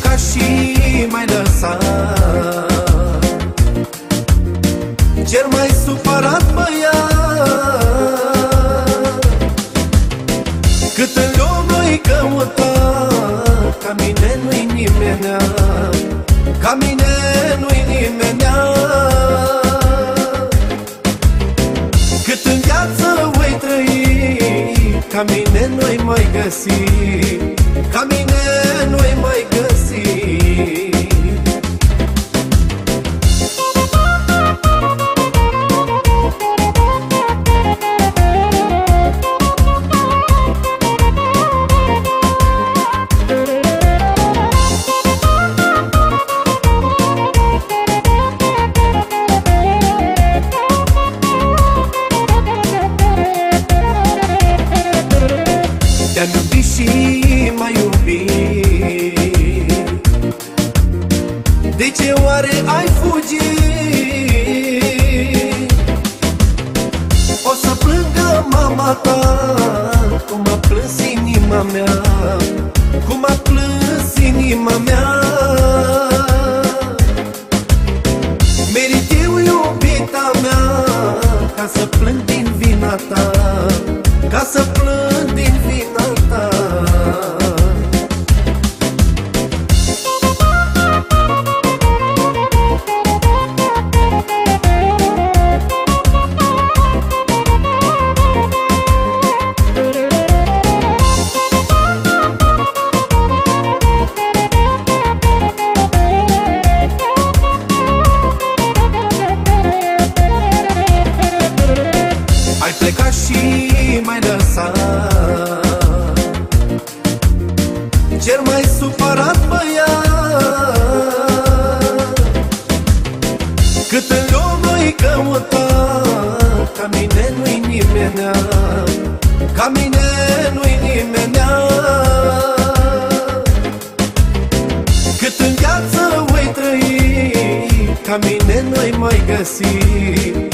plecat și mai lăsat. Cel mai supărat băiat Cât în lume-i căutat Ca mine nu-i nimenea Ca mine nu-i nimenea Cât în viață voi trăi Ca mine nu-i mai găsi Ca mine De ce oare ai fugit? O să plângă mama ta Cum a plâns inima mea Cum a plâns inima mea Merit eu iubita mea Ca să plâng din vina ta Ca să plâng din vina ta mai lăsat Cel mai supărat băiat. Cât în lume-i căutat Ca mine nu-i nimenea Ca mine nu-i nimenea. Cât în viață voi trăi Ca mine nu-i mai găsi